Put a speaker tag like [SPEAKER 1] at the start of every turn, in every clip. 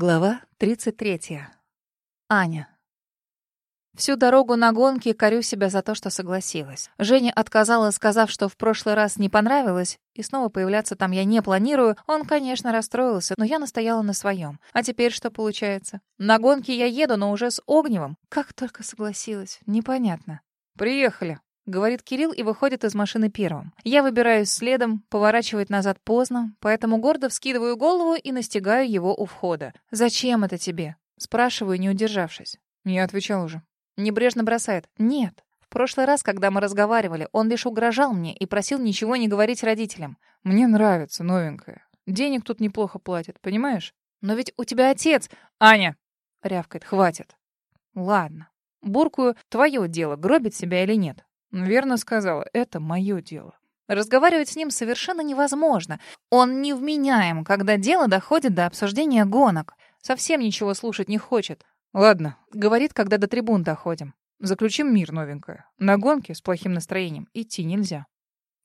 [SPEAKER 1] Глава 33. Аня. Всю дорогу на гонке корю себя за то, что согласилась. Женя отказала, сказав, что в прошлый раз не понравилось, и снова появляться там я не планирую. Он, конечно, расстроился, но я настояла на своем. А теперь что получается? На гонке я еду, но уже с Огневым. Как только согласилась. Непонятно. «Приехали», говорит Кирилл и выходит из машины первым. Я выбираюсь следом, поворачивать назад поздно, поэтому гордо вскидываю голову и настигаю его у входа. «Зачем это тебе?» Спрашиваю, не удержавшись. Я отвечал уже. Небрежно бросает. «Нет». В прошлый раз, когда мы разговаривали, он лишь угрожал мне и просил ничего не говорить родителям. «Мне нравится новенькая. Денег тут неплохо платят, понимаешь? Но ведь у тебя отец...» «Аня!» — рявкает. «Хватит». «Ладно». Буркую, твое дело, гробить себя или нет. Верно сказала, это мое дело. Разговаривать с ним совершенно невозможно. Он невменяем, когда дело доходит до обсуждения гонок. Совсем ничего слушать не хочет. Ладно, говорит, когда до трибун доходим. Заключим мир, новенькое. На гонке с плохим настроением идти нельзя.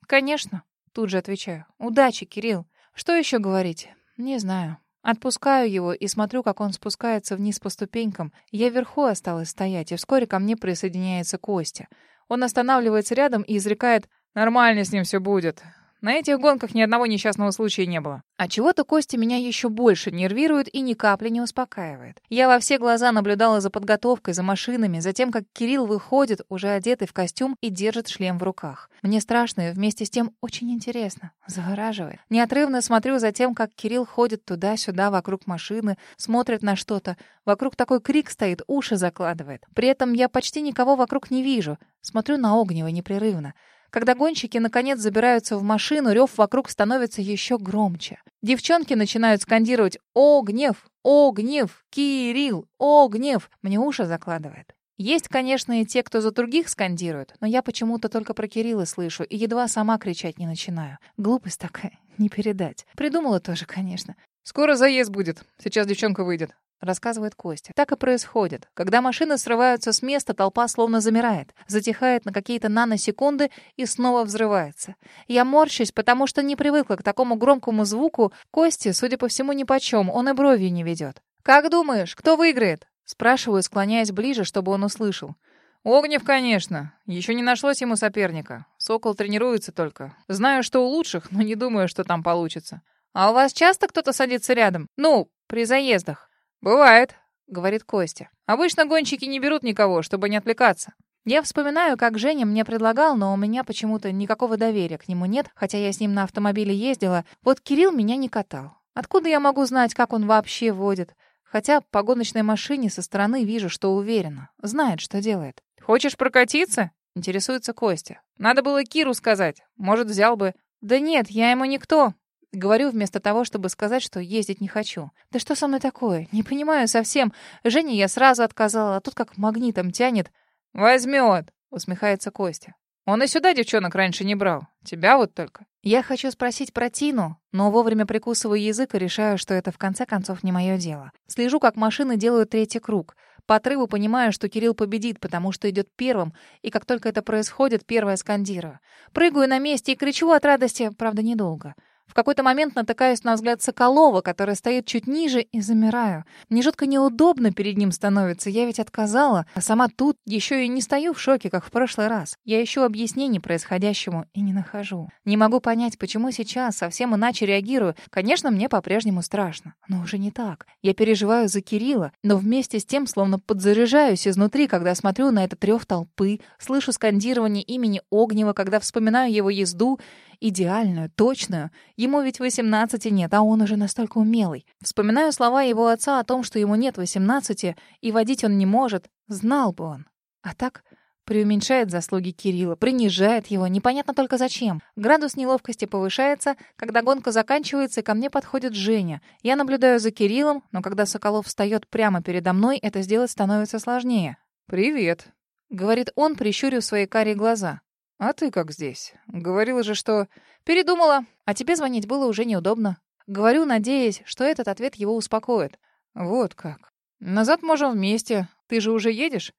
[SPEAKER 1] Конечно, тут же отвечаю. Удачи, Кирилл. Что еще говорить? Не знаю. Отпускаю его и смотрю, как он спускается вниз по ступенькам. Я вверху осталась стоять, и вскоре ко мне присоединяется Костя. Он останавливается рядом и изрекает «Нормально с ним все будет. На этих гонках ни одного несчастного случая не было. А чего-то Костя меня еще больше нервирует и ни капли не успокаивает. Я во все глаза наблюдала за подготовкой, за машинами, за тем, как Кирилл выходит, уже одетый в костюм, и держит шлем в руках. Мне страшно и вместе с тем очень интересно. Завораживает. Неотрывно смотрю за тем, как Кирилл ходит туда-сюда вокруг машины, смотрит на что-то. Вокруг такой крик стоит, уши закладывает. При этом я почти никого вокруг не вижу. Смотрю на Огнева непрерывно. Когда гонщики наконец забираются в машину, рев вокруг становится еще громче. Девчонки начинают скандировать «О, гнев! О, гнев! Кирилл! О, гнев!» Мне уши закладывает. Есть, конечно, и те, кто за других скандирует, но я почему-то только про Кирилла слышу и едва сама кричать не начинаю. Глупость такая, не передать. Придумала тоже, конечно. «Скоро заезд будет. Сейчас девчонка выйдет рассказывает Костя. Так и происходит. Когда машины срываются с места, толпа словно замирает, затихает на какие-то наносекунды и снова взрывается. Я морщусь, потому что не привыкла к такому громкому звуку. Кости, судя по всему, нипочем, он и бровью не ведет. «Как думаешь, кто выиграет?» Спрашиваю, склоняясь ближе, чтобы он услышал. «Огнев, конечно. Еще не нашлось ему соперника. Сокол тренируется только. Знаю, что у лучших, но не думаю, что там получится. А у вас часто кто-то садится рядом? Ну, при заездах?» «Бывает», — говорит Костя. «Обычно гонщики не берут никого, чтобы не отвлекаться». Я вспоминаю, как Женя мне предлагал, но у меня почему-то никакого доверия к нему нет, хотя я с ним на автомобиле ездила. Вот Кирилл меня не катал. Откуда я могу знать, как он вообще водит? Хотя по гоночной машине со стороны вижу, что уверенно. Знает, что делает. «Хочешь прокатиться?» — интересуется Костя. «Надо было Киру сказать. Может, взял бы». «Да нет, я ему никто. Говорю вместо того, чтобы сказать, что ездить не хочу. Да что со мной такое? Не понимаю совсем. Жене я сразу отказала, а тут как магнитом тянет. «Возьмет», — усмехается Костя. «Он и сюда девчонок раньше не брал. Тебя вот только». Я хочу спросить про Тину, но вовремя прикусываю язык и решаю, что это в конце концов не мое дело. Слежу, как машины делают третий круг. По отрыву понимаю, что Кирилл победит, потому что идет первым, и как только это происходит, первое скандирую. Прыгаю на месте и кричу от радости, правда, недолго. В какой-то момент натыкаюсь на взгляд Соколова, который стоит чуть ниже, и замираю. Мне жутко неудобно перед ним становится, я ведь отказала, а сама тут еще и не стою в шоке, как в прошлый раз. Я ищу объяснений происходящему и не нахожу. Не могу понять, почему сейчас совсем иначе реагирую. Конечно, мне по-прежнему страшно, но уже не так. Я переживаю за Кирилла, но вместе с тем словно подзаряжаюсь изнутри, когда смотрю на этот рев толпы, слышу скандирование имени Огнева, когда вспоминаю его езду, идеальную, точную. Ему ведь 18 нет, а он уже настолько умелый. Вспоминаю слова его отца о том, что ему нет 18, и водить он не может. Знал бы он. А так преуменьшает заслуги Кирилла, принижает его, непонятно только зачем. Градус неловкости повышается, когда гонка заканчивается, и ко мне подходит Женя. Я наблюдаю за Кириллом, но когда Соколов встает прямо передо мной, это сделать становится сложнее. «Привет», — говорит он, прищурив свои карие глаза. «А ты как здесь? Говорила же, что...» «Передумала. А тебе звонить было уже неудобно». Говорю, надеясь, что этот ответ его успокоит. «Вот как. Назад можем вместе. Ты же уже едешь?»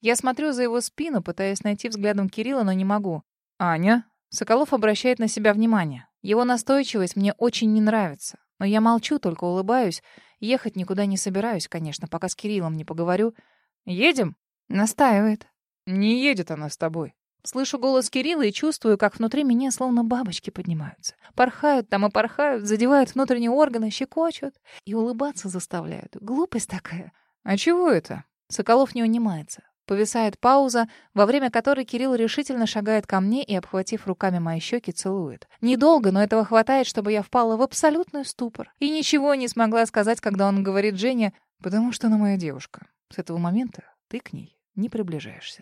[SPEAKER 1] Я смотрю за его спину, пытаясь найти взглядом Кирилла, но не могу. «Аня?» Соколов обращает на себя внимание. Его настойчивость мне очень не нравится. Но я молчу, только улыбаюсь. Ехать никуда не собираюсь, конечно, пока с Кириллом не поговорю. «Едем?» Настаивает.
[SPEAKER 2] «Не едет она с тобой».
[SPEAKER 1] Слышу голос Кирилла и чувствую, как внутри меня словно бабочки поднимаются. Порхают там и порхают, задевают внутренние органы, щекочут и улыбаться заставляют. Глупость такая.
[SPEAKER 2] «А чего это?»
[SPEAKER 1] Соколов не унимается. Повисает пауза, во время которой Кирилл решительно шагает ко мне и, обхватив руками мои щеки, целует. Недолго, но этого хватает, чтобы я впала в абсолютный ступор. И ничего не смогла сказать, когда он говорит Жене,
[SPEAKER 2] «Потому что она моя девушка. С этого момента ты к ней не приближаешься».